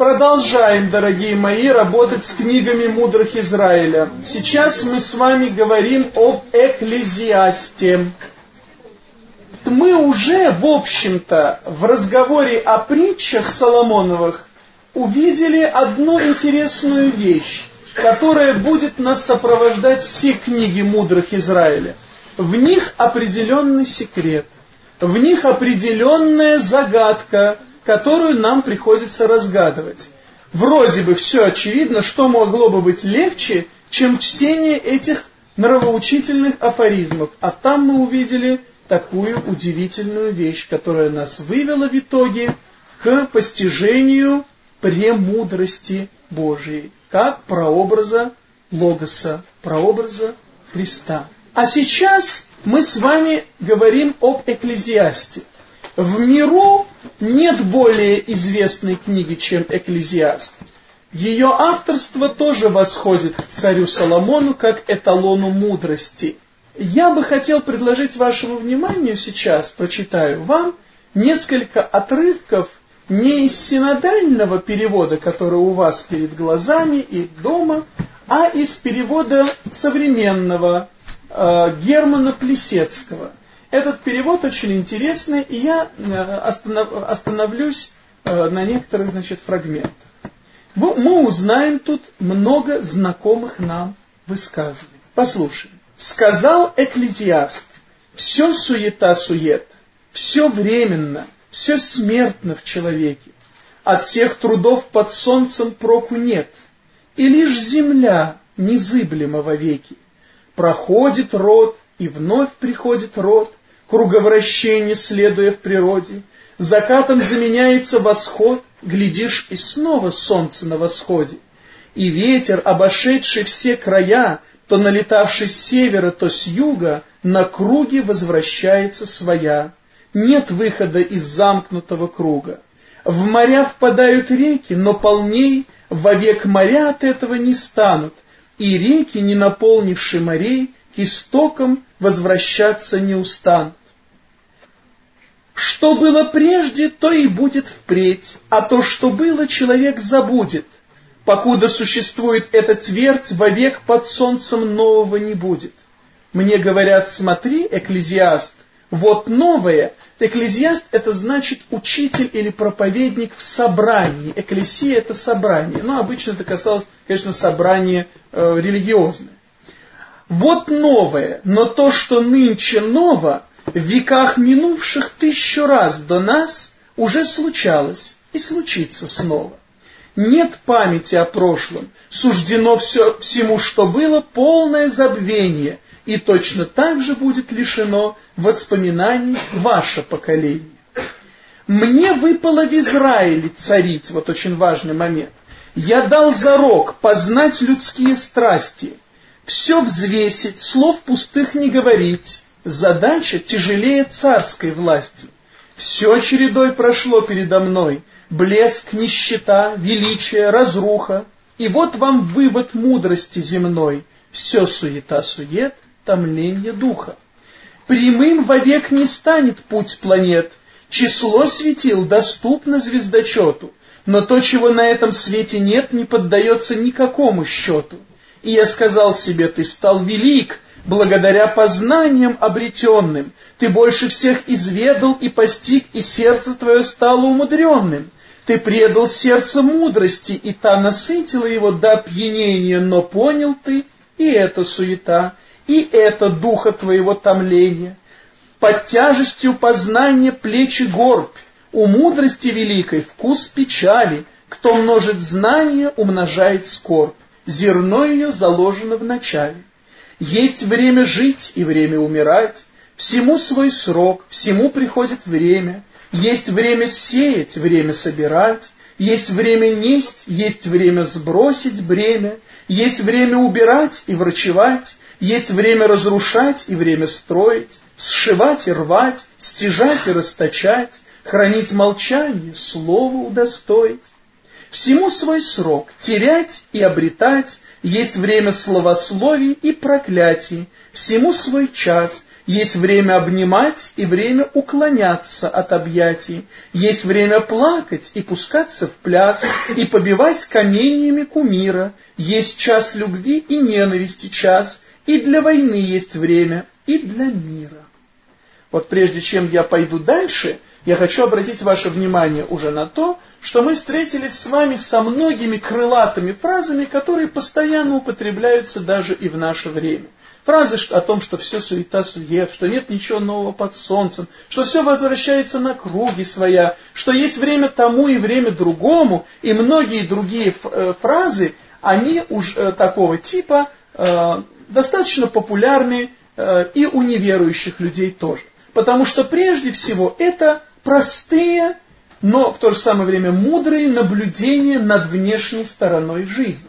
продолжаем, дорогие мои, работать с книгами мудрых Израиля. Сейчас мы с вами говорим об Экклезиасте. Мы уже, в общем-то, в разговоре о притчах Соломоновых увидели одну интересную вещь, которая будет нас сопровождать все книги мудрых Израиля. В них определенный секрет, в них определенная загадка, которую нам приходится разгадывать. Вроде бы все очевидно, что могло бы быть легче, чем чтение этих нравоучительных афоризмов. А там мы увидели такую удивительную вещь, которая нас вывела в итоге к постижению премудрости Божией, как прообраза Логоса, прообраза Христа. А сейчас мы с вами говорим об Экклезиасте. В миру нет более известной книги, чем Экклезиаст. Ее авторство тоже восходит к царю Соломону как эталону мудрости. Я бы хотел предложить вашему вниманию сейчас, прочитаю вам, несколько отрывков не из синодального перевода, который у вас перед глазами и дома, а из перевода современного э, Германа Плесецкого. Этот перевод очень интересный, и я э, останов, остановлюсь э, на некоторых значит, фрагментах. Мы узнаем тут много знакомых нам высказываний. Послушаем. Сказал Экклезиаст, все суета-сует, все временно – все смертно в человеке. От всех трудов под солнцем проку нет, и лишь земля незыблема вовеки. Проходит род, и вновь приходит род, круговращение следуя в природе. Закатом заменяется восход, глядишь, и снова солнце на восходе. И ветер, обошедший все края, то налетавший с севера, то с юга, на круге возвращается своя нет выхода из замкнутого круга. В моря впадают реки, но полней вовек моря от этого не станут, и реки, не наполнившие морей, к истокам возвращаться не устанут. Что было прежде, то и будет впредь, а то, что было, человек забудет. Покуда существует эта твердь, вовек под солнцем нового не будет. Мне говорят, смотри, экклезиаст, вот новое, экклезиаст это значит учитель или проповедник в собрании. Экклесия это собрание. Но обычно это касалось, конечно, собрания э, религиозное. Вот новое, но то, что нынче ново, веках минувших тысячу раз до нас уже случалось и случится снова. Нет памяти о прошлом, суждено все, всему, что было, полное забвение – и точно так же будет лишено воспоминаний ваше поколение. Мне выпало в Израиле царить, вот очень важный момент. Я дал зарок познать людские страсти, все взвесить, слов пустых не говорить, задача тяжелее царской власти. Все чередой прошло передо мной, блеск, нищета, величие, разруха. И вот вам вывод мудрости земной, все суета-сует — томление духа. Прямым вовек не станет путь планет, число светил доступно звездочету, но то, чего на этом свете нет, не поддается никакому счету. И я сказал себе, ты стал велик, благодаря познаниям обретенным, ты больше всех изведал и постиг, и сердце твое стало умудренным. Ты предал сердце мудрости, и та насытила его до опьянения, но понял ты, и это суета, и это духа твоего томления. Под тяжестью познания плечи горбь, у мудрости великой вкус печали, кто множит знания, умножает скорбь, зерно ее заложено в начале. Есть время жить и время умирать, всему свой срок, всему приходит время, есть время сеять, время собирать, есть время несть, есть время сбросить бремя, есть время убирать и врачевать, есть время разрушать и время строить, сшивать и рвать, стяжать и расточать, хранить молчание, слово удостоить. Всему свой срок, терять и обретать, есть время словословий и проклятий, всему свой час, Есть время обнимать и время уклоняться от объятий. Есть время плакать и пускаться в пляс, и побивать каменьями кумира. Есть час любви и ненависти час, и для войны есть время, и для мира. Вот прежде чем я пойду дальше, я хочу обратить ваше внимание уже на то, что мы встретились с вами со многими крылатыми фразами, которые постоянно употребляются даже и в наше время. Фразы о том, что все суета-сует, что нет ничего нового под солнцем, что все возвращается на круги своя, что есть время тому и время другому, и многие другие э, фразы, они уж э, такого типа э, достаточно популярны и у неверующих людей тоже. Потому что прежде всего это простые, но в то же самое время мудрые наблюдения над внешней стороной жизни.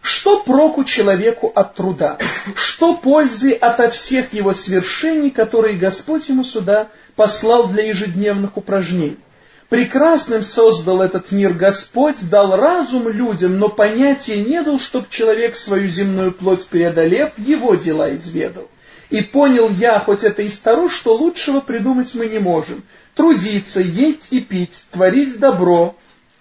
Что проку человеку от труда? Что пользы ото всех его свершений, которые Господь ему сюда послал для ежедневных упражнений? Прекрасным создал этот мир Господь, дал разум людям, но понятия не дал, чтоб человек свою земную плоть преодолев, его дела изведал. И понял я, хоть это и старо, что лучшего придумать мы не можем. Трудиться, есть и пить, творить добро.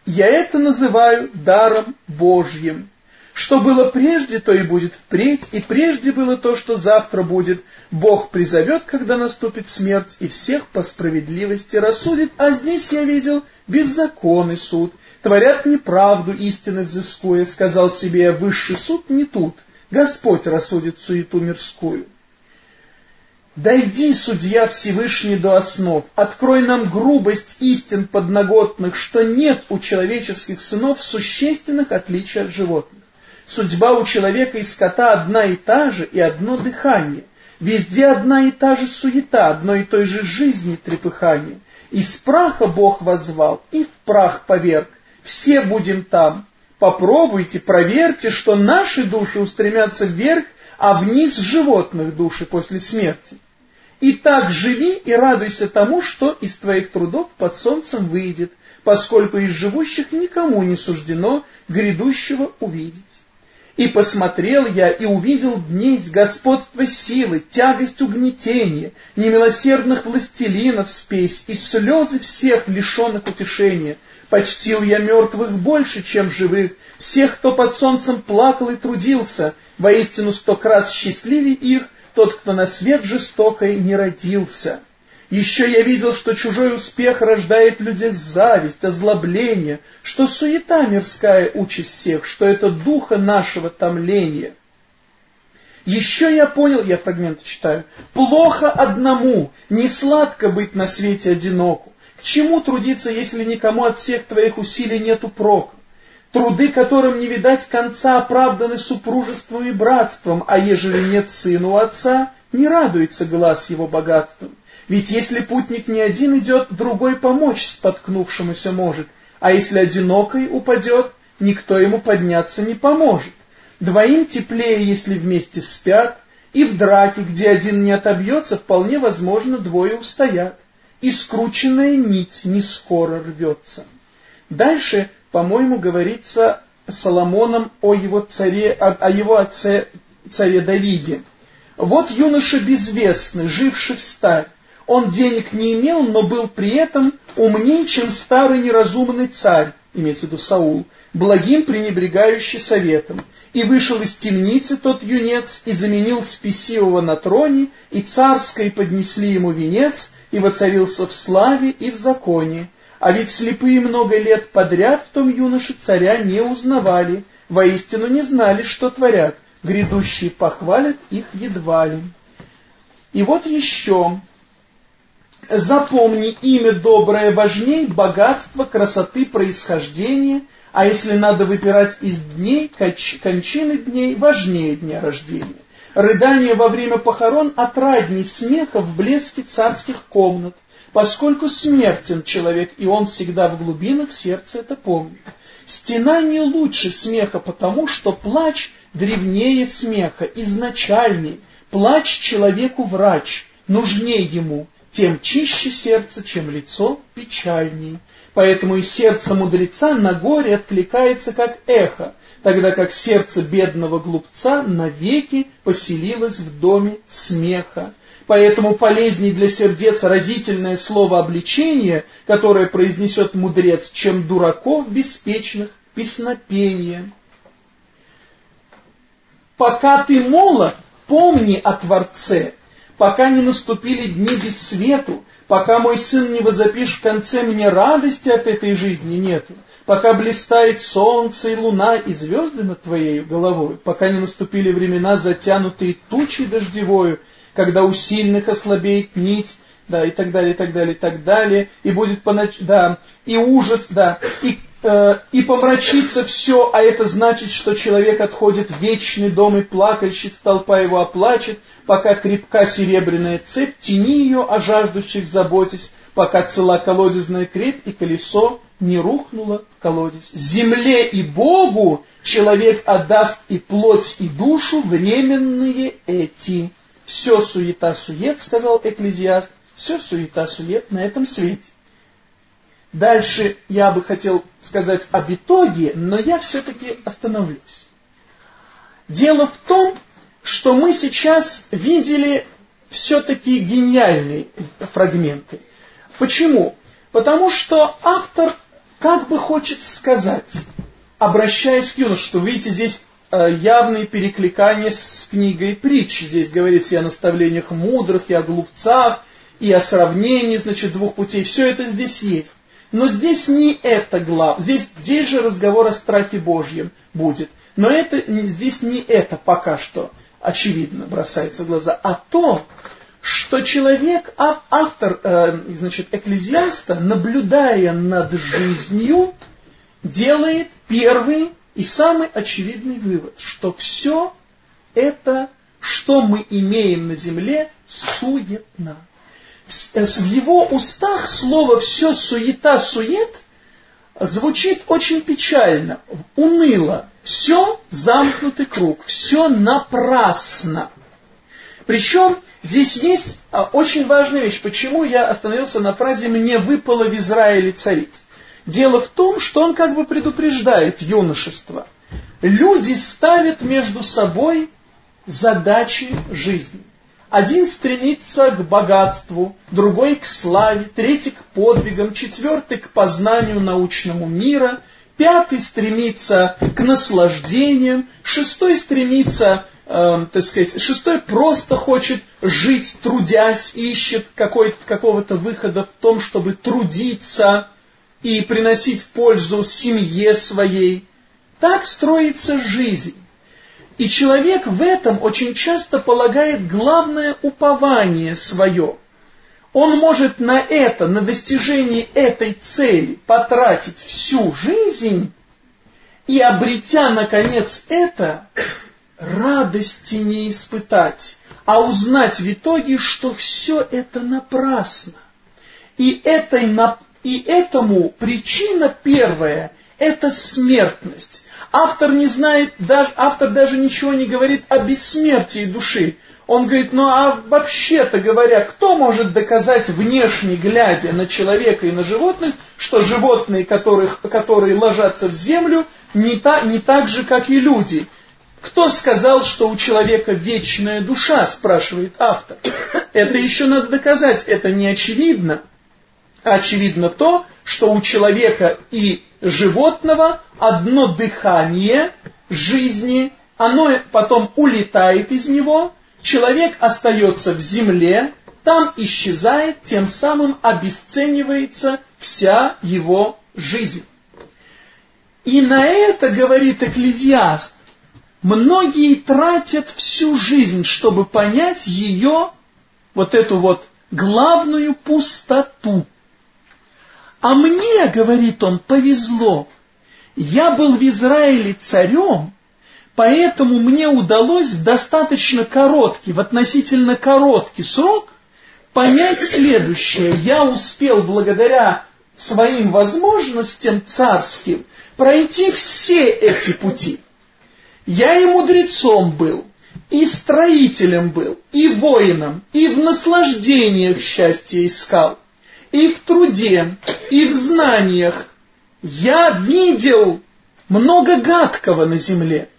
Я это называю даром Божьим. Что было прежде, то и будет впредь, и прежде было то, что завтра будет. Бог призовет, когда наступит смерть, и всех по справедливости рассудит, а здесь я видел беззаконный суд. Творят неправду, истины взыскуя, сказал себе высший суд не тут, Господь рассудит суету мирскую. Дойди, судья Всевышний, до основ, открой нам грубость истин подноготных, что нет у человеческих сынов существенных отличий от животных. Судьба у человека и скота одна и та же, и одно дыхание. Везде одна и та же суета, одной и той же жизни трепыхание. Из праха Бог возвал, и в прах поверг. Все будем там. Попробуйте, проверьте, что наши души устремятся вверх, а вниз животных души после смерти. И так живи и радуйся тому, что из твоих трудов под солнцем выйдет, поскольку из живущих никому не суждено грядущего увидеть. И посмотрел я и увидел днесь господство силы, тягость угнетения, немилосердных властелинов спесь и слезы всех лишенных утешения. Почтил я мертвых больше, чем живых, всех, кто под солнцем плакал и трудился, воистину сто крат счастливее их, тот, кто на свет жестокой не родился. Еще я видел, что чужой успех рождает в людях зависть, озлобление, что суета мирская участь всех, что это духа нашего томления. Еще я понял, я фрагмент читаю, плохо одному, не сладко быть на свете одиноку. К чему трудиться, если никому от всех твоих усилий нету прока? Труды, которым не видать конца, оправданы супружеством и братством, а ежели нет сына у отца, не радуется глаз его богатством. Ведь если путник не один идет, другой помочь споткнувшемуся может, а если одинокой упадет, никто ему подняться не поможет. Двоим теплее, если вместе спят, и в драке, где один не отобьется, вполне возможно, двое устоят. И скрученная нить не скоро рвется. Дальше, по-моему, говорится Соломоном о его царе, о, его отце царе Давиде. Вот юноша безвестный, живший в старь, он денег не имел, но был при этом умнее, чем старый неразумный царь, имеется в виду Саул, благим пренебрегающий советом. И вышел из темницы тот юнец, и заменил спесивого на троне, и царской поднесли ему венец, и воцарился в славе и в законе. А ведь слепые много лет подряд в том юноше царя не узнавали, воистину не знали, что творят, грядущие похвалят их едва ли. И вот еще Запомни, имя доброе важней богатства, красоты, происхождения, а если надо выбирать из дней, кончины дней важнее дня рождения. Рыдание во время похорон отрадней смеха в блеске царских комнат, поскольку смертен человек, и он всегда в глубинах сердца это помнит. Стенание лучше смеха, потому что плач древнее смеха, изначальней. Плач человеку врач, нужнее ему, тем чище сердце, чем лицо печальней. Поэтому и сердце мудреца на горе откликается как эхо, тогда как сердце бедного глупца навеки поселилось в доме смеха. Поэтому полезней для сердец разительное слово обличения, которое произнесет мудрец, чем дураков беспечных песнопения. Пока ты молод, помни о Творце, пока не наступили дни без свету, пока мой сын не возопишь в конце мне радости от этой жизни нету, пока блистает солнце и луна и звезды над твоей головой, пока не наступили времена, затянутые тучей дождевою, когда у сильных ослабеет нить, да, и так далее, и так далее, и так далее, и будет поноч... да, и ужас, да, и, э, и помрачится все, а это значит, что человек отходит в вечный дом и плакальщиц, толпа его оплачет, пока крепка серебряная цепь, тяни ее, о жаждущих заботясь, пока цела колодезная крепь и колесо не рухнуло в колодец. Земле и Богу человек отдаст и плоть, и душу временные эти. Все суета-сует, сказал Экклезиаст, все суета-сует на этом свете. Дальше я бы хотел сказать об итоге, но я все-таки остановлюсь. Дело в том, что мы сейчас видели все-таки гениальные фрагменты. Почему? Потому что автор как бы хочет сказать, обращаясь к юношеству, видите, здесь явные перекликания с книгой притч. Здесь говорится и о наставлениях мудрых, и о глупцах, и о сравнении, значит, двух путей. Все это здесь есть. Но здесь не это глав. Здесь, здесь же разговор о страхе Божьем будет. Но это, здесь не это пока что очевидно бросается в глаза, а то, что человек, автор, э, значит, экклезиаста, наблюдая над жизнью, делает первый и самый очевидный вывод, что все это, что мы имеем на земле, суетно. В его устах слово «все суета-сует» звучит очень печально, уныло. Все замкнутый круг, все напрасно. Причем здесь есть а, очень важная вещь. Почему я остановился на фразе «мне выпало в Израиле царить»? Дело в том, что он как бы предупреждает юношество. Люди ставят между собой задачи жизни. Один стремится к богатству, другой к славе, третий к подвигам, четвертый к познанию научному мира, пятый стремится к наслаждениям, шестой стремится э, так сказать, шестой просто хочет жить, трудясь, ищет какого-то выхода в том, чтобы трудиться и приносить пользу семье своей. Так строится жизнь. И человек в этом очень часто полагает главное упование свое. Он может на это, на достижение этой цели потратить всю жизнь, и обретя, наконец, это, радости не испытать, а узнать в итоге, что все это напрасно. И, этой, и этому причина первая – это смертность. Автор не знает, даже, автор даже ничего не говорит о бессмертии души. Он говорит, ну а вообще-то говоря, кто может доказать внешне, глядя на человека и на животных, что животные, которых, которые ложатся в землю, не, та, не так же, как и люди – кто сказал, что у человека вечная душа, спрашивает автор. Это еще надо доказать, это не очевидно. Очевидно то, что у человека и животного одно дыхание жизни, оно потом улетает из него, человек остается в земле, там исчезает, тем самым обесценивается вся его жизнь. И на это, говорит Экклезиаст, Многие тратят всю жизнь, чтобы понять ее, вот эту вот главную пустоту. А мне, говорит он, повезло. Я был в Израиле царем, поэтому мне удалось в достаточно короткий, в относительно короткий срок понять следующее. Я успел благодаря своим возможностям царским пройти все эти пути. Я и мудрецом был, и строителем был, и воином, и в наслаждениях счастье искал, и в труде, и в знаниях. Я видел много гадкого на земле,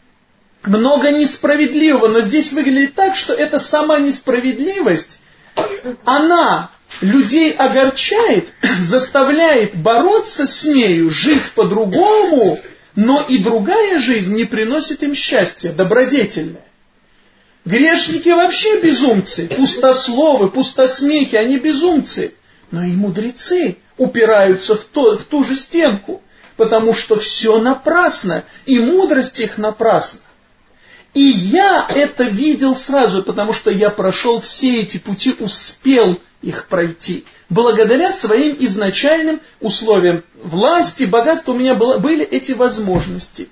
много несправедливого, но здесь выглядит так, что эта сама несправедливость, она людей огорчает, заставляет бороться с нею, жить по-другому, но и другая жизнь не приносит им счастья, добродетельная. Грешники вообще безумцы, пустословы, пустосмехи, они безумцы. Но и мудрецы упираются в, то, в ту же стенку, потому что все напрасно, и мудрость их напрасна. И я это видел сразу, потому что я прошел все эти пути, успел их пройти. Благодаря своим изначальным условиям власти, богатства у меня было, были эти возможности.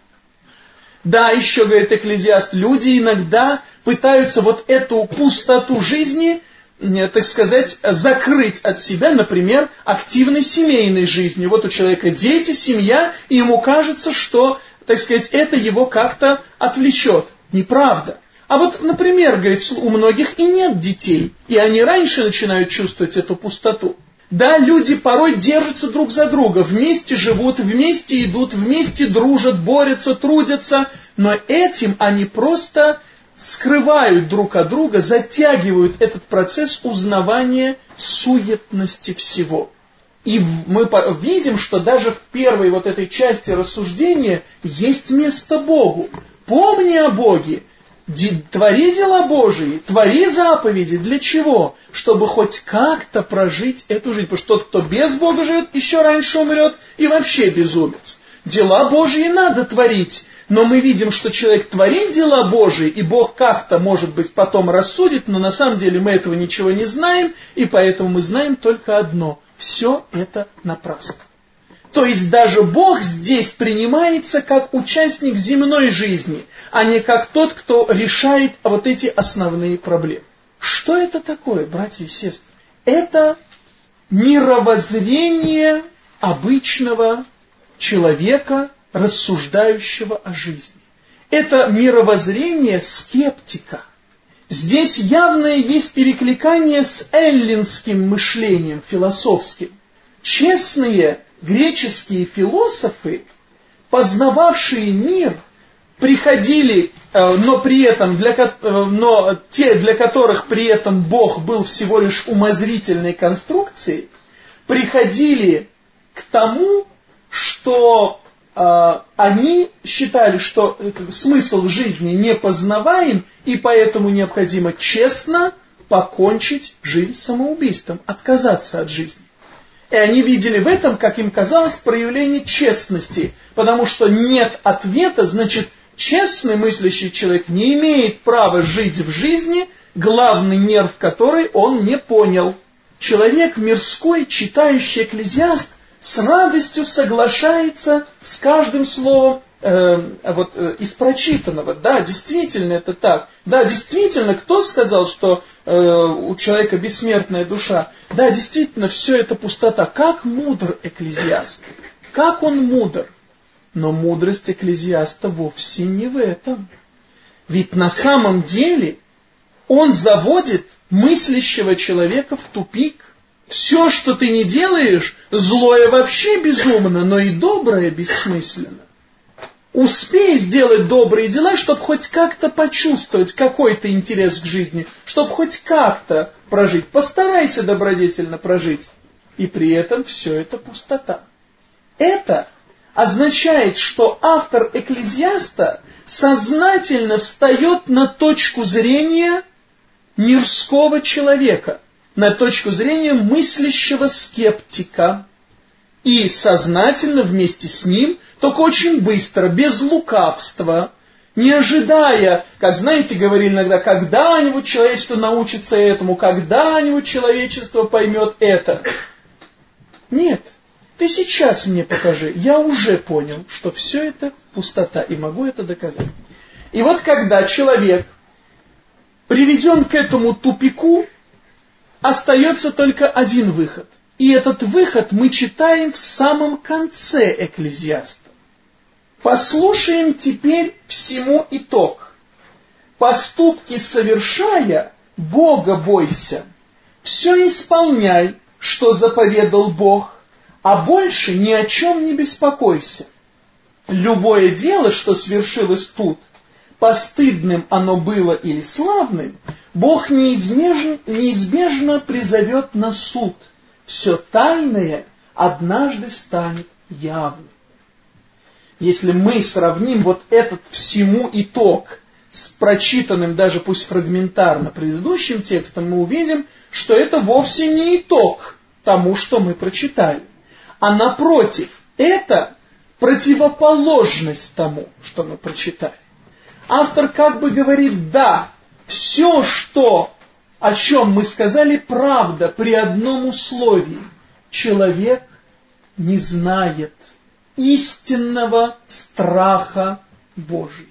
Да, еще, говорит Экклезиаст, люди иногда пытаются вот эту пустоту жизни, так сказать, закрыть от себя, например, активной семейной жизнью. Вот у человека дети, семья, и ему кажется, что, так сказать, это его как-то отвлечет. Неправда. А вот, например, говорит, у многих и нет детей, и они раньше начинают чувствовать эту пустоту. Да, люди порой держатся друг за друга, вместе живут, вместе идут, вместе дружат, борются, трудятся, но этим они просто скрывают друг от друга, затягивают этот процесс узнавания суетности всего. И мы видим, что даже в первой вот этой части рассуждения есть место Богу. Помни о Боге, твори дела Божии, твори заповеди. Для чего? Чтобы хоть как-то прожить эту жизнь. Потому что тот, кто без Бога живет, еще раньше умрет и вообще безумец. Дела Божьи надо творить. Но мы видим, что человек творит дела Божии, и Бог как-то, может быть, потом рассудит, но на самом деле мы этого ничего не знаем, и поэтому мы знаем только одно. Все это напрасно. То есть даже Бог здесь принимается как участник земной жизни, а не как тот, кто решает вот эти основные проблемы. Что это такое, братья и сестры? Это мировоззрение обычного человека, рассуждающего о жизни. Это мировоззрение скептика. Здесь явное есть перекликание с эллинским мышлением философским. Честные греческие философы, познававшие мир, приходили, э, но при этом для, э, но те, для которых при этом Бог был всего лишь умозрительной конструкцией, приходили к тому, что э, они считали, что смысл жизни не познаваем, и поэтому необходимо честно покончить жизнь самоубийством, отказаться от жизни. И они видели в этом, как им казалось, проявление честности, потому что нет ответа, значит, честный мыслящий человек не имеет права жить в жизни, главный нерв которой он не понял. Человек мирской, читающий экклезиаст, с радостью соглашается с каждым словом э, вот, э, из прочитанного. Да, действительно это так. Да, действительно, кто сказал, что э, у человека бессмертная душа? Да, действительно, все это пустота. Как мудр экклезиаст? Как он мудр? Но мудрость экклезиаста вовсе не в этом. Ведь на самом деле он заводит мыслящего человека в тупик. Все, что ты не делаешь, злое вообще безумно, но и доброе бессмысленно. Успей сделать добрые дела, чтобы хоть как-то почувствовать какой-то интерес к жизни, чтобы хоть как-то прожить. Постарайся добродетельно прожить. И при этом все это пустота. Это означает, что автор Экклезиаста сознательно встает на точку зрения мирского человека, на точку зрения мыслящего скептика, и сознательно вместе с ним, только очень быстро, без лукавства, не ожидая, как знаете, говорили иногда, когда-нибудь человечество научится этому, когда-нибудь человечество поймет это. Нет, ты сейчас мне покажи, я уже понял, что все это пустота, и могу это доказать. И вот когда человек приведен к этому тупику, остается только один выход. И этот выход мы читаем в самом конце Экклезиаста. Послушаем теперь всему итог. Поступки совершая, Бога бойся. Все исполняй, что заповедал Бог, а больше ни о чем не беспокойся. Любое дело, что свершилось тут, постыдным оно было или славным, Бог неизбежно, неизбежно призовет на суд. Все тайное однажды станет явным. Если мы сравним вот этот всему итог с прочитанным, даже пусть фрагментарно, предыдущим текстом, мы увидим, что это вовсе не итог тому, что мы прочитали. А напротив, это противоположность тому, что мы прочитали. Автор как бы говорит, да, все, что, о чем мы сказали, правда при одном условии. Человек не знает истинного страха Божия.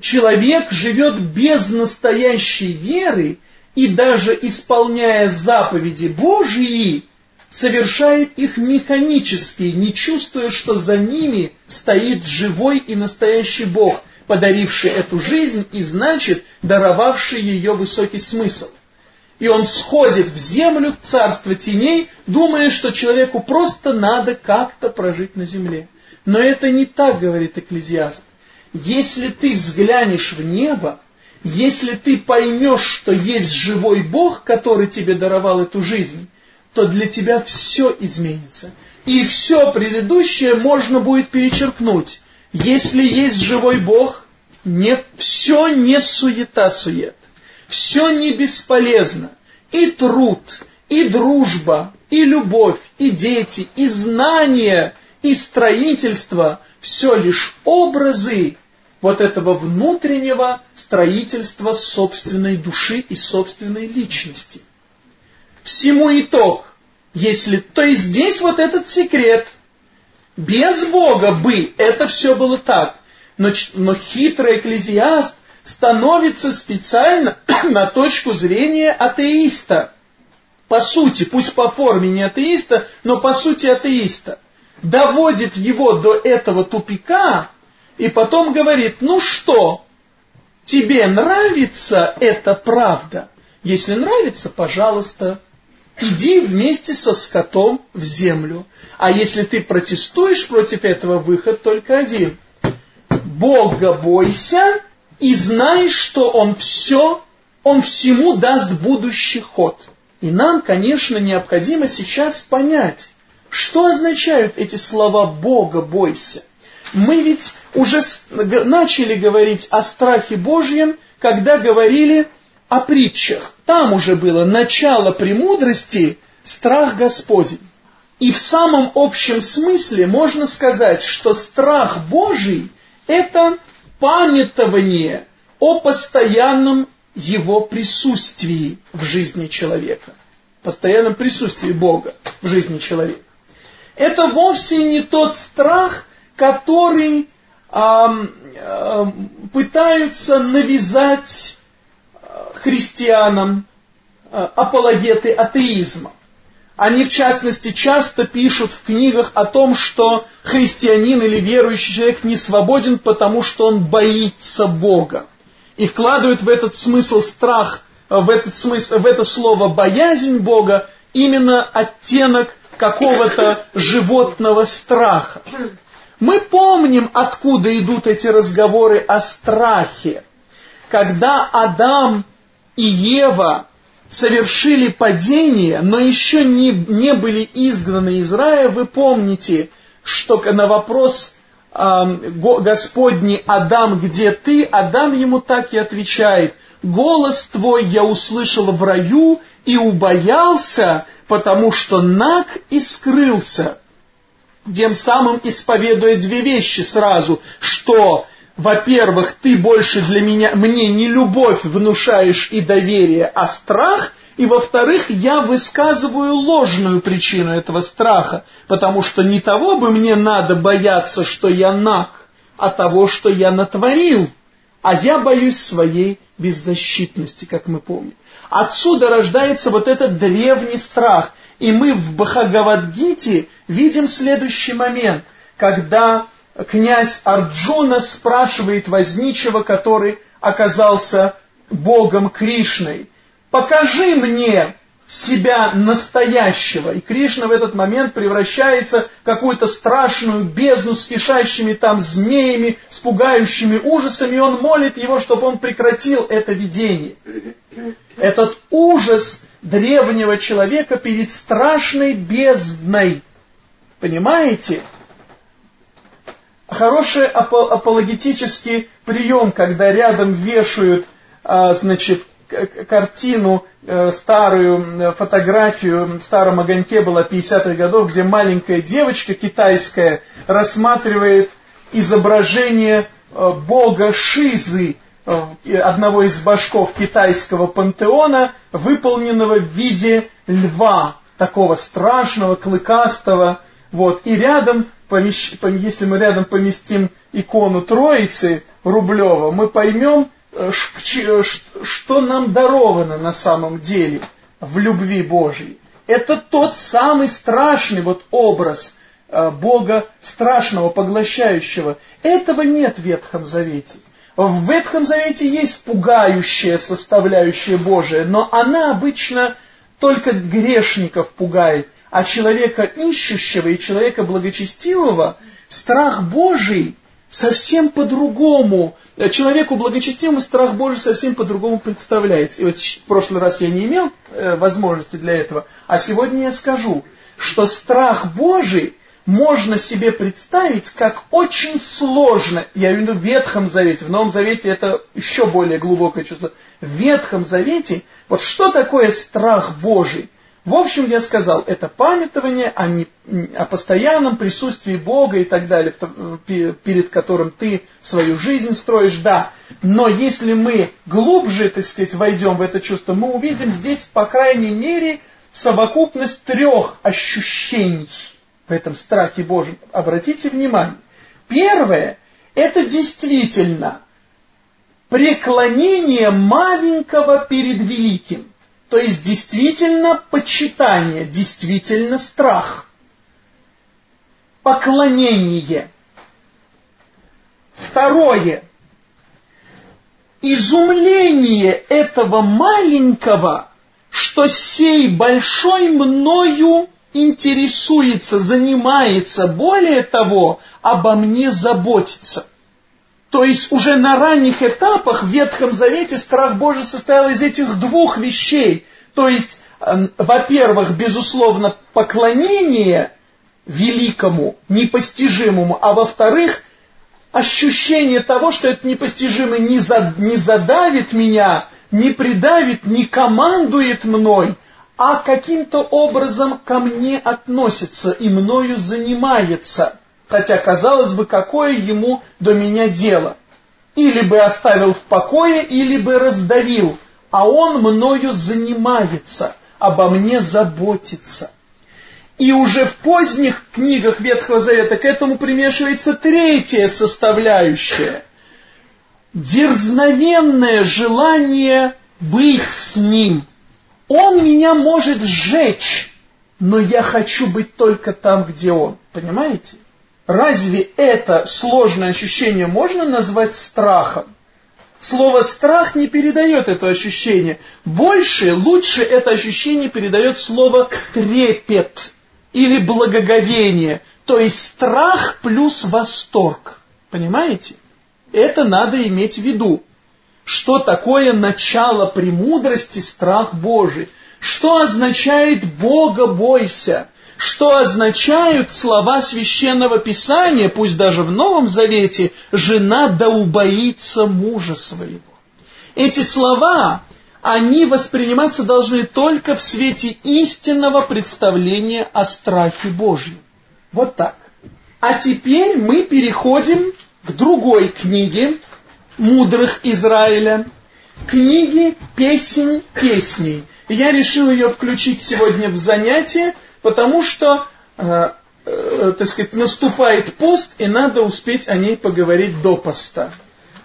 Человек живет без настоящей веры и даже исполняя заповеди Божьи, совершает их механически, не чувствуя, что за ними стоит живой и настоящий Бог, подаривший эту жизнь и, значит, даровавший ее высокий смысл. И он сходит в землю, в царство теней, думая, что человеку просто надо как-то прожить на земле. Но это не так, говорит Экклезиаст. Если ты взглянешь в небо, если ты поймешь, что есть живой Бог, который тебе даровал эту жизнь, то для тебя все изменится. И все предыдущее можно будет перечеркнуть. Если есть живой Бог, не, все не суета-сует, все не бесполезно. И труд, и дружба, и любовь, и дети, и знания, и строительство – все лишь образы вот этого внутреннего строительства собственной души и собственной личности. Всему итог, если, то и здесь вот этот секрет – без Бога бы это все было так. Но, но хитрый экклезиаст становится специально на точку зрения атеиста. По сути, пусть по форме не атеиста, но по сути атеиста. Доводит его до этого тупика и потом говорит, ну что, тебе нравится эта правда? Если нравится, пожалуйста, иди вместе со скотом в землю. А если ты протестуешь против этого, выход только один. Бога бойся и знай, что Он все, Он всему даст будущий ход. И нам, конечно, необходимо сейчас понять, что означают эти слова «Бога бойся». Мы ведь уже начали говорить о страхе Божьем, когда говорили о притчах. Там уже было начало премудрости, страх Господень. И в самом общем смысле можно сказать, что страх Божий – это памятование о постоянном его присутствии в жизни человека. Постоянном присутствии Бога в жизни человека. Это вовсе не тот страх, который э, пытаются навязать христианам э, апологеты атеизма. Они, в частности, часто пишут в книгах о том, что христианин или верующий человек не свободен, потому что он боится Бога. И вкладывают в этот смысл страх, в, этот смысл, в это слово «боязнь Бога» именно оттенок какого-то животного страха. Мы помним, откуда идут эти разговоры о страхе. Когда Адам и Ева совершили падение, но еще не, не были изгнаны из рая, вы помните, что на вопрос э, Господний «Адам, где ты?», Адам ему так и отвечает «Голос твой я услышал в раю и убоялся, потому что наг и скрылся». Тем самым исповедуя две вещи сразу, что во-первых, ты больше для меня, мне не любовь внушаешь и доверие, а страх, и во-вторых, я высказываю ложную причину этого страха, потому что не того бы мне надо бояться, что я наг, а того, что я натворил, а я боюсь своей беззащитности, как мы помним. Отсюда рождается вот этот древний страх, и мы в Бхагавадгите видим следующий момент, когда князь Арджуна спрашивает возничего, который оказался Богом Кришной, покажи мне себя настоящего. И Кришна в этот момент превращается в какую-то страшную бездну с кишащими там змеями, с пугающими ужасами, и он молит его, чтобы он прекратил это видение. Этот ужас древнего человека перед страшной бездной. Понимаете? Хороший апологетический прием, когда рядом вешают, а, значит, картину, э, старую э, фотографию, в старом огоньке было 50-х годов, где маленькая девочка китайская рассматривает изображение э, бога Шизы, одного из башков китайского пантеона, выполненного в виде льва, такого страшного, клыкастого. Вот. И рядом, если мы рядом поместим икону Троицы Рублева, мы поймем, Э, э, что нам даровано на самом деле в любви Божьей. Это тот самый страшный вот образ э, Бога страшного, поглощающего. Этого нет в Ветхом Завете. В Ветхом Завете есть пугающая составляющая Божия, но она обычно только грешников пугает, а человека ищущего и человека благочестивого страх Божий совсем по-другому Э, человеку благочестивому страх Божий совсем по-другому представляется. И вот в прошлый раз я не имел э, возможности для этого, а сегодня я скажу, что страх Божий можно себе представить как очень сложно, я имею в виду в Ветхом Завете, в Новом Завете это еще более глубокое чувство, в Ветхом Завете, вот что такое страх Божий? В общем, я сказал, это памятование о, не, о постоянном присутствии Бога и так далее, перед которым ты свою жизнь строишь, да. Но если мы глубже, так сказать, войдем в это чувство, мы увидим здесь, по крайней мере, совокупность трех ощущений в этом страхе Божьем. Обратите внимание. Первое, это действительно преклонение маленького перед великим. То есть действительно почитание, действительно страх, поклонение. Второе. Изумление этого маленького, что сей большой мною интересуется, занимается, более того, обо мне заботится. То есть уже на ранних этапах в Ветхом Завете страх Божий состоял из этих двух вещей. То есть, во-первых, безусловно, поклонение великому, непостижимому, а во-вторых, ощущение того, что это непостижимый не, за, не задавит меня, не придавит, не командует мной, а каким-то образом ко мне относится и мною занимается – хотя, казалось бы, какое ему до меня дело? Или бы оставил в покое, или бы раздавил, а он мною занимается, обо мне заботится. И уже в поздних книгах Ветхого Завета к этому примешивается третья составляющая. Дерзновенное желание быть с ним. Он меня может сжечь, но я хочу быть только там, где он. Понимаете? Разве это сложное ощущение можно назвать страхом? Слово «страх» не передает это ощущение. Больше, лучше это ощущение передает слово «трепет» или «благоговение». То есть страх плюс восторг. Понимаете? Это надо иметь в виду. Что такое начало премудрости, страх Божий? Что означает «Бога бойся»? Что означают слова Священного Писания, пусть даже в Новом Завете, «жена да убоится мужа своего». Эти слова, они восприниматься должны только в свете истинного представления о страхе Божьем. Вот так. А теперь мы переходим к другой книге мудрых Израиля, книге «Песень песней». Я решил ее включить сегодня в занятие, потому что, э, э, так сказать, наступает пост, и надо успеть о ней поговорить до поста.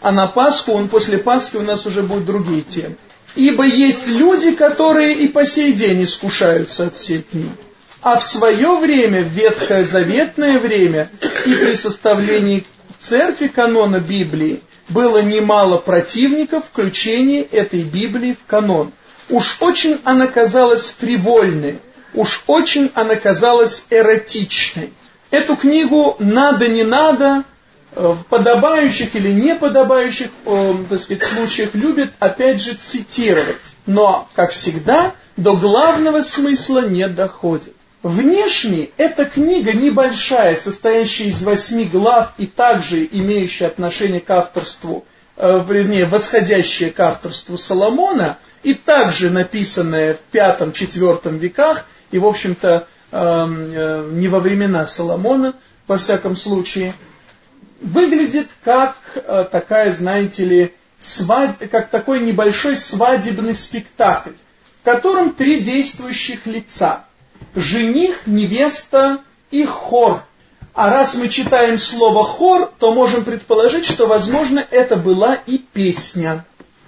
А на Пасху, он после Пасхи у нас уже будут другие темы. Ибо есть люди, которые и по сей день искушаются от книги. А в свое время, в ветхозаветное время, и при составлении в церкви канона Библии, было немало противников включения этой Библии в канон. Уж очень она казалась фривольной, Уж очень она казалась эротичной. Эту книгу «надо, не надо» в подобающих или неподобающих, так сказать, случаях любит, опять же, цитировать. Но, как всегда, до главного смысла не доходит. Внешне эта книга небольшая, состоящая из восьми глав и также имеющая отношение к авторству, э, вернее, восходящая к авторству Соломона, и также написанная в пятом-четвертом веках, и, в общем-то, эм, э, не во времена Соломона, во всяком случае, выглядит как э, такая, знаете ли, свад... как такой небольшой свадебный спектакль, в котором три действующих лица – жених, невеста и хор. А раз мы читаем слово хор, то можем предположить, что, возможно, это была и песня.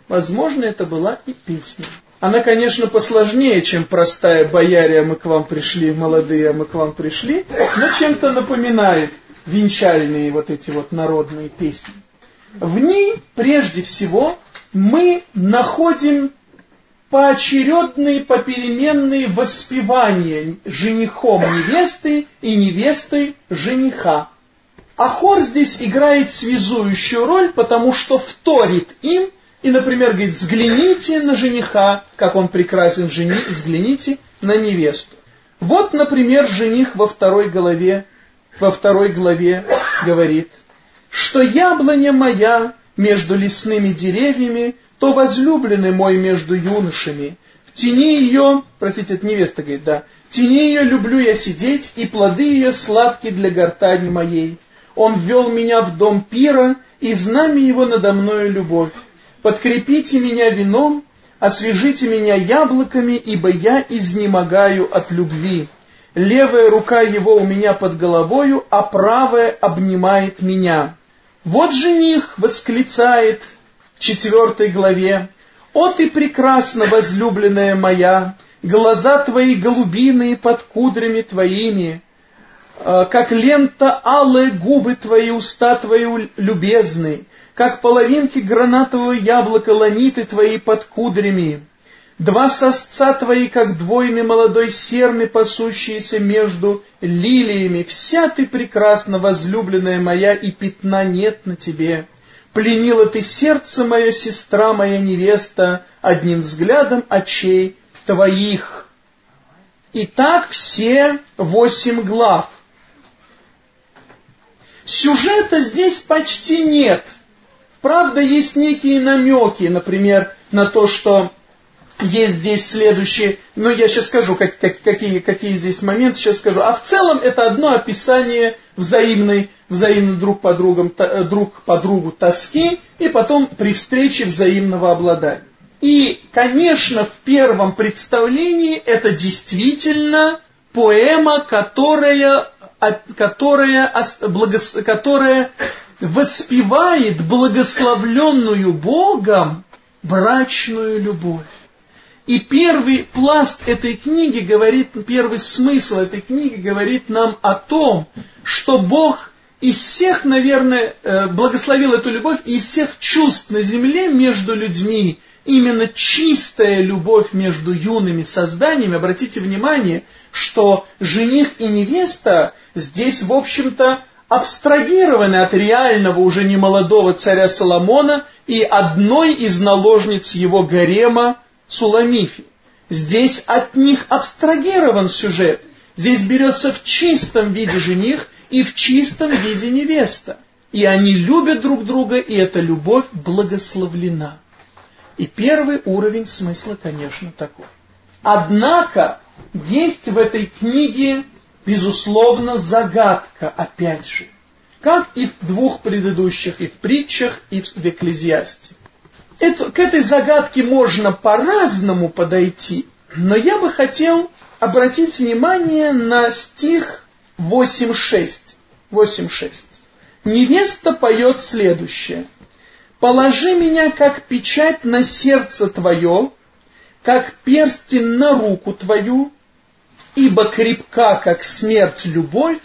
Возможно, это была и песня. Она, конечно, посложнее, чем простая «Бояре, мы к вам пришли, молодые, мы к вам пришли», но чем-то напоминает венчальные вот эти вот народные песни. В ней, прежде всего, мы находим поочередные попеременные воспевания женихом невесты и невестой жениха. А хор здесь играет связующую роль, потому что вторит им, и, например, говорит, взгляните на жениха, как он прекрасен жених, взгляните на невесту. Вот, например, жених во второй главе, во второй главе говорит, что яблоня моя между лесными деревьями то возлюбленный мой между юношами. В тени ее, простите, это невеста говорит, да, в тени ее люблю я сидеть, и плоды ее сладкие для гортани моей. Он ввел меня в дом пира, и знамя его надо мною любовь. Подкрепите меня вином, освежите меня яблоками, ибо я изнемогаю от любви. Левая рука его у меня под головою, а правая обнимает меня. Вот жених восклицает — в четвертой главе. «О ты прекрасна, возлюбленная моя, глаза твои голубиные под кудрями твоими, э, как лента алые губы твои, уста твои любезные, как половинки гранатового яблока ланиты твои под кудрями, два сосца твои, как двойный молодой серми, пасущиеся между лилиями, вся ты прекрасна, возлюбленная моя, и пятна нет на тебе». Пленила ты сердце мое, сестра моя невеста, одним взглядом очей твоих. И так все восемь глав. Сюжета здесь почти нет. Правда, есть некие намеки, например, на то, что есть здесь следующие, но я сейчас скажу, как, как, какие, какие здесь моменты, сейчас скажу. А в целом это одно описание взаимной взаимно друг по, другам, э, друг по другу тоски, и потом при встрече взаимного обладания. И, конечно, в первом представлении это действительно поэма, которая, которая, которая воспевает благословленную Богом брачную любовь. И первый пласт этой книги говорит, первый смысл этой книги говорит нам о том, что Бог из всех, наверное, э, благословил эту любовь, и из всех чувств на земле между людьми, именно чистая любовь между юными созданиями, обратите внимание, что жених и невеста здесь, в общем-то, абстрагированы от реального уже немолодого царя Соломона и одной из наложниц его гарема Суламифи. Здесь от них абстрагирован сюжет. Здесь берется в чистом виде жених и в чистом виде невеста. И они любят друг друга, и эта любовь благословлена. И первый уровень смысла, конечно, такой. Однако, есть в этой книге, безусловно, загадка, опять же. Как и в двух предыдущих, и в притчах, и в Экклезиасте. Это, к этой загадке можно по-разному подойти, но я бы хотел обратить внимание на стих 8.6. 8.6. Невеста поет следующее. «Положи меня, как печать на сердце твое, как перстень на руку твою, ибо крепка, как смерть, любовь,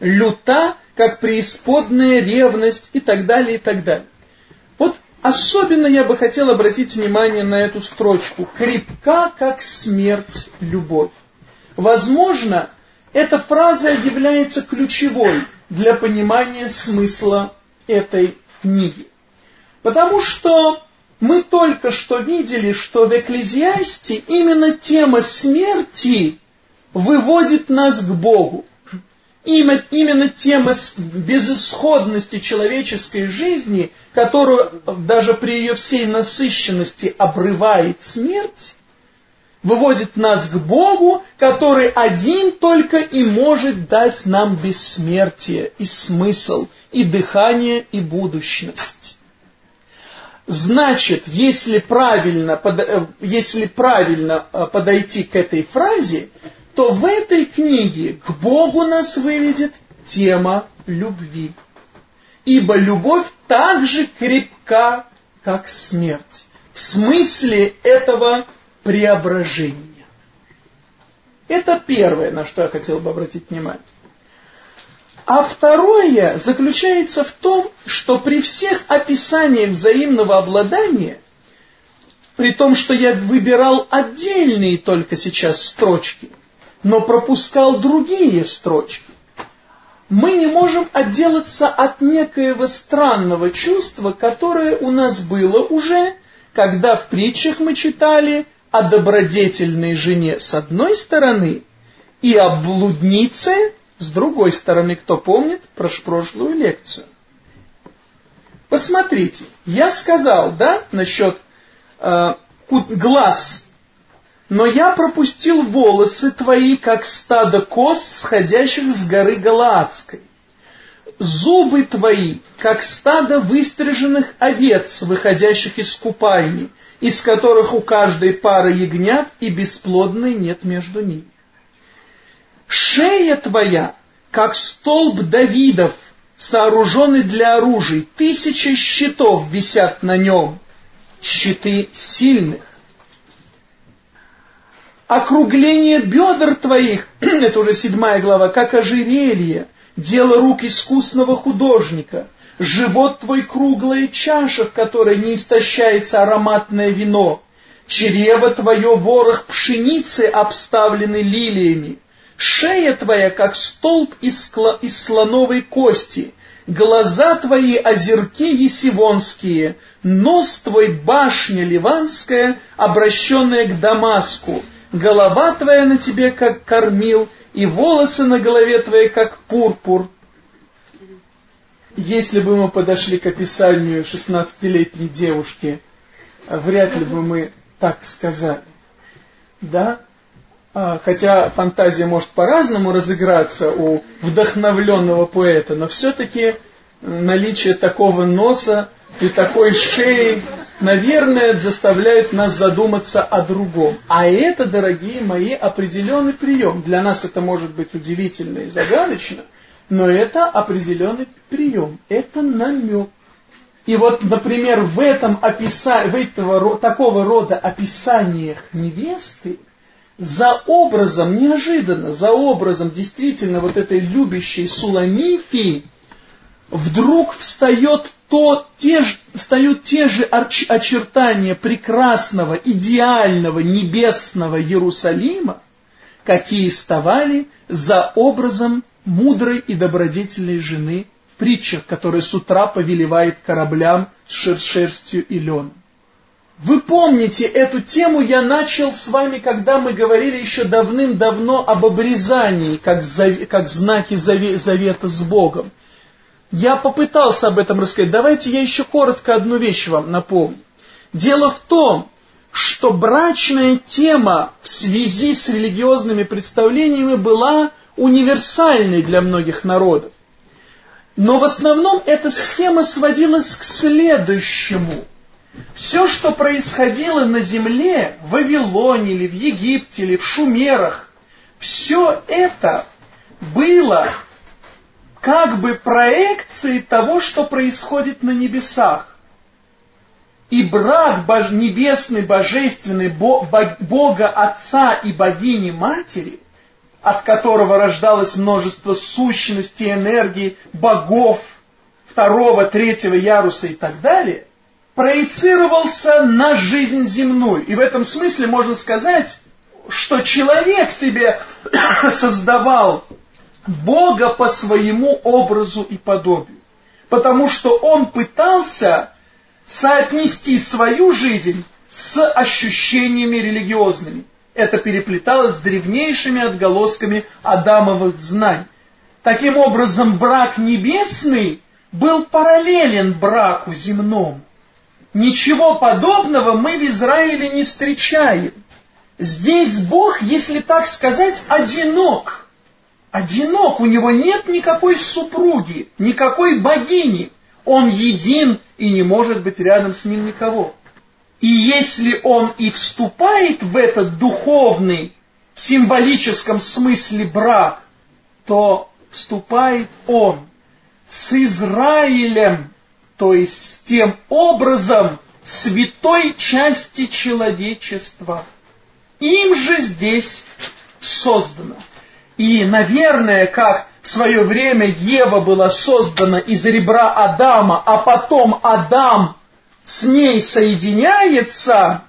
люта, как преисподная ревность» и так далее, и так далее. Вот особенно я бы хотел обратить внимание на эту строчку. «Крепка, как смерть, любовь». Возможно, эта фраза является ключевой для понимания смысла этой книги. Потому что мы только что видели, что в Экклезиасте именно тема смерти выводит нас к Богу. Именно тема безысходности человеческой жизни, которую даже при ее всей насыщенности обрывает смерть, выводит нас к Богу, который один только и может дать нам бессмертие, и смысл, и дыхание, и будущность. Значит, если правильно, э, если правильно э, подойти к этой фразе, то в этой книге к Богу нас выведет тема любви. Ибо любовь так же крепка, как смерть. В смысле этого преображения. Это первое, на что я хотел бы обратить внимание. А второе заключается в том, что при всех описаниях взаимного обладания, при том, что я выбирал отдельные только сейчас строчки, но пропускал другие строчки, мы не можем отделаться от некоего странного чувства, которое у нас было уже, когда в притчах мы читали о добродетельной жене с одной стороны и о блуднице с другой стороны, кто помнит про прошлую лекцию? Посмотрите, я сказал, да, насчет э, глаз, но я пропустил волосы твои, как стадо коз, сходящих с горы Галаадской. Зубы твои, как стадо выстриженных овец, выходящих из купальни, из которых у каждой пары ягнят и бесплодной нет между ними. Шея твоя, как столб Давидов, сооруженный для оружий, тысячи щитов висят на нем, щиты сильных. Округление бедр твоих, это уже седьмая глава, как ожерелье, дело рук искусного художника, живот твой круглая чаша, в которой не истощается ароматное вино, чрево твое ворох пшеницы, обставленный лилиями, Шея твоя, как столб из, из слоновой кости, глаза твои озерки есивонские, нос твой башня ливанская, обращенная к Дамаску, голова твоя на тебе, как кормил, и волосы на голове твоей, как пурпур. Если бы мы подошли к описанию шестнадцатилетней девушки, вряд ли бы мы так сказали. Да? А, хотя фантазия может по-разному разыграться у вдохновленного поэта, но все-таки наличие такого носа и такой шеи, наверное, заставляет нас задуматься о другом. А это, дорогие мои, определенный прием. Для нас это может быть удивительно и загадочно, но это определенный прием, это намек. И вот, например, в этом описании, в этого, такого рода описаниях невесты, за образом, неожиданно, за образом действительно вот этой любящей Суламифии, вдруг встает то, те же, встают те же очертания прекрасного, идеального, небесного Иерусалима, какие вставали за образом мудрой и добродетельной жены в притчах, которая с утра повелевает кораблям с шерстью и леном. Вы помните, эту тему я начал с вами, когда мы говорили еще давным-давно об обрезании, как, зав... как знаки завета с Богом. Я попытался об этом рассказать. Давайте я еще коротко одну вещь вам напомню. Дело в том, что брачная тема в связи с религиозными представлениями была универсальной для многих народов. Но в основном эта схема сводилась к следующему – все, что происходило на земле, в Вавилоне или в Египте или в Шумерах, все это было как бы проекцией того, что происходит на небесах. И брак бож, небесный, божественный, Бога Отца и богини Матери, от которого рождалось множество сущностей, энергии, богов второго, третьего яруса и так далее – проецировался на жизнь земную. И в этом смысле можно сказать, что человек себе создавал Бога по своему образу и подобию. потому что он пытался соотнести свою жизнь с ощущениями религиозными. Это переплеталось с древнейшими отголосками Адамовых знаний. Таким образом, брак небесный был параллелен браку земному. Ничего подобного мы в Израиле не встречаем. Здесь Бог, если так сказать, одинок. Одинок, у него нет никакой супруги, никакой богини. Он един и не может быть рядом с ним никого. И если он и вступает в этот духовный, в символическом смысле брак, то вступает он с Израилем, то есть с тем образом святой части человечества. Им же здесь создано. И, наверное, как в свое время Ева была создана из ребра Адама, а потом Адам с ней соединяется,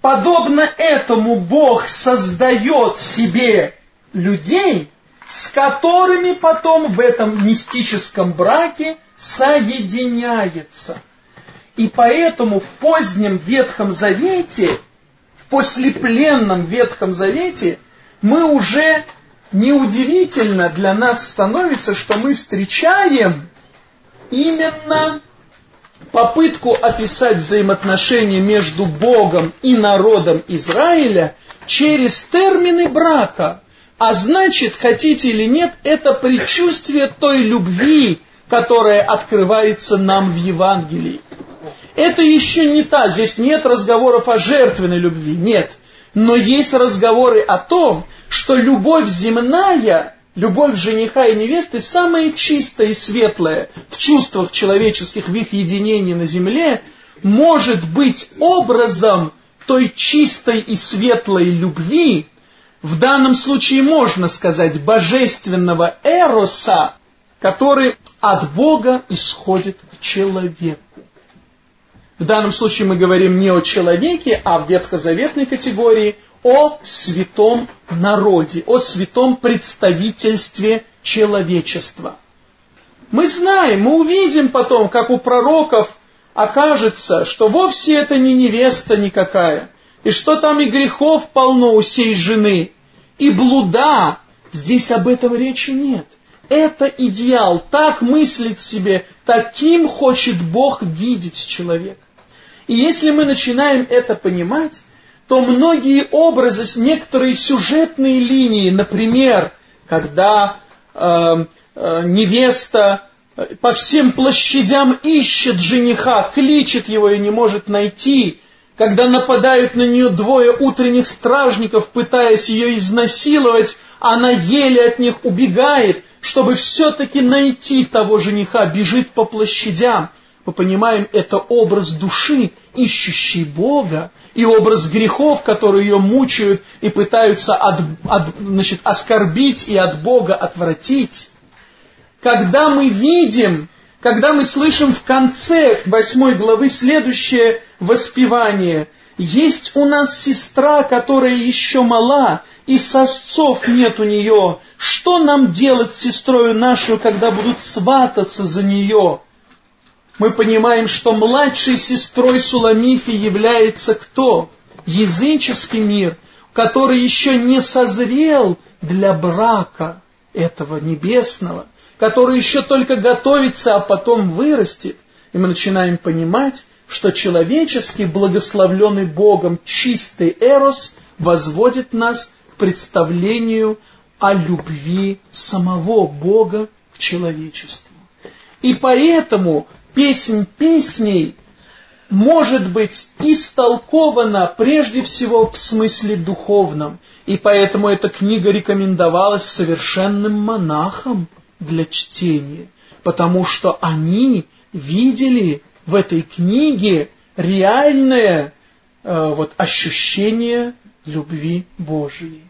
подобно этому Бог создает себе людей, с которыми потом в этом мистическом браке соединяется. И поэтому в позднем Ветхом Завете, в послепленном Ветхом Завете, мы уже неудивительно для нас становится, что мы встречаем именно попытку описать взаимоотношения между Богом и народом Израиля через термины брака. А значит, хотите или нет, это предчувствие той любви, которая открывается нам в Евангелии. Это еще не так, здесь нет разговоров о жертвенной любви, нет. Но есть разговоры о том, что любовь земная Любовь жениха и невесты самая чистая и светлая в чувствах человеческих, в их единении на земле, может быть образом той чистой и светлой любви, в данном случае можно сказать божественного эроса, который от Бога исходит к человеку. В данном случае мы говорим не о человеке, а в ветхозаветной категории о святом народе, о святом представительстве человечества. Мы знаем, мы увидим потом, как у пророков окажется, что вовсе это не невеста никакая, и что там и грехов полно у сей жены, и блуда, здесь об этом речи нет. Это идеал, так мыслит себе, таким хочет Бог видеть человека. И если мы начинаем это понимать, то многие образы, некоторые сюжетные линии, например, когда э, э, невеста э, по всем площадям ищет жениха, кличет его и не может найти, когда нападают на нее двое утренних стражников, пытаясь ее изнасиловать, она еле от них убегает, чтобы все-таки найти того жениха, бежит по площадям – мы понимаем, это образ души, ищущей Бога, и образ грехов, которые ее мучают и пытаются от, от, значит, оскорбить и от Бога отвратить. Когда мы видим, когда мы слышим в конце восьмой главы следующее воспевание, есть у нас сестра, которая еще мала, и сосцов нет у нее. Что нам делать с сестрою нашу, когда будут свататься за нее? Мы понимаем, что младшей сестрой Суламифи является кто? Языческий мир, который еще не созрел для брака этого небесного, который еще только готовится, а потом вырастет. И мы начинаем понимать, что человеческий, благословленный Богом, чистый эрос возводит нас к представлению о любви самого Бога к человечеству. И поэтому песнь песней может быть истолкована прежде всего в смысле духовном, и поэтому эта книга рекомендовалась совершенным монахам для чтения, потому что они видели в этой книге реальное э, вот, ощущение любви Божией.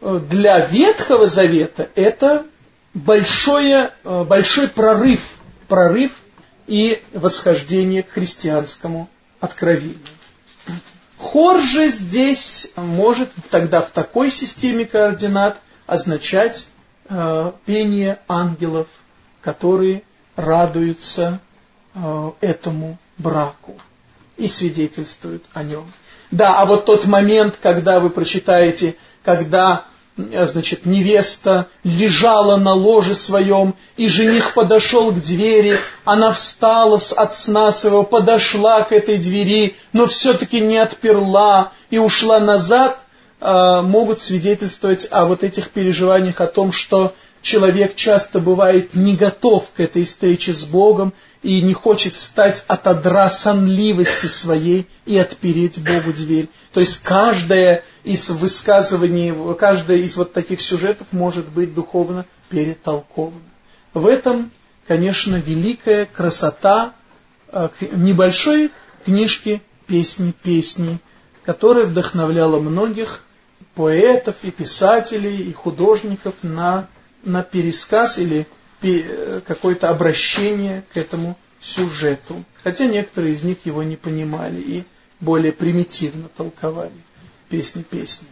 Для Ветхого Завета это большое, э, большой прорыв, прорыв и восхождение к христианскому откровению. Хор же здесь может тогда в такой системе координат означать э, пение ангелов, которые радуются э, этому браку и свидетельствуют о нем. Да, а вот тот момент, когда вы прочитаете, когда значит, невеста лежала на ложе своем, и жених подошел к двери, она встала от сна своего, подошла к этой двери, но все-таки не отперла и ушла назад, э, могут свидетельствовать о вот этих переживаниях, о том, что человек часто бывает не готов к этой встрече с Богом, и не хочет стать от одра сонливости своей и отпереть Богу дверь. То есть каждое из высказываний, каждое из вот таких сюжетов может быть духовно перетолковано. В этом, конечно, великая красота э, небольшой книжки «Песни песни», которая вдохновляла многих поэтов и писателей и художников на, на пересказ или какое-то обращение к этому сюжету. Хотя некоторые из них его не понимали и более примитивно толковали песни песни.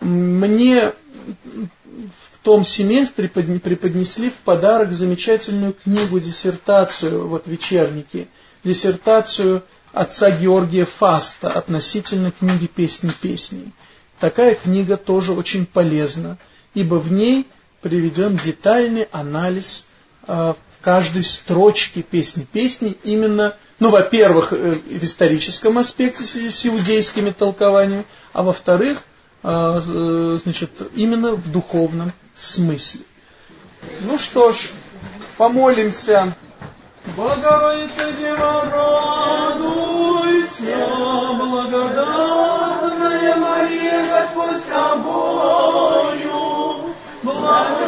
Мне в том семестре преподнесли в подарок замечательную книгу, диссертацию, вот вечерники, диссертацию отца Георгия Фаста относительно книги «Песни песней». Такая книга тоже очень полезна, ибо в ней приведен детальный анализ э, каждой строчке песни. Песни именно, ну, во-первых, э, в историческом аспекте в связи с иудейскими толкованиями, а во-вторых, э, значит, именно в духовном смысле. Ну что ж, помолимся. Богородица Дева, радуйся, благодатная Мария, Господь с тобою, Благословена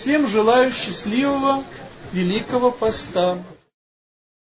Всем желаю счастливого Великого Поста.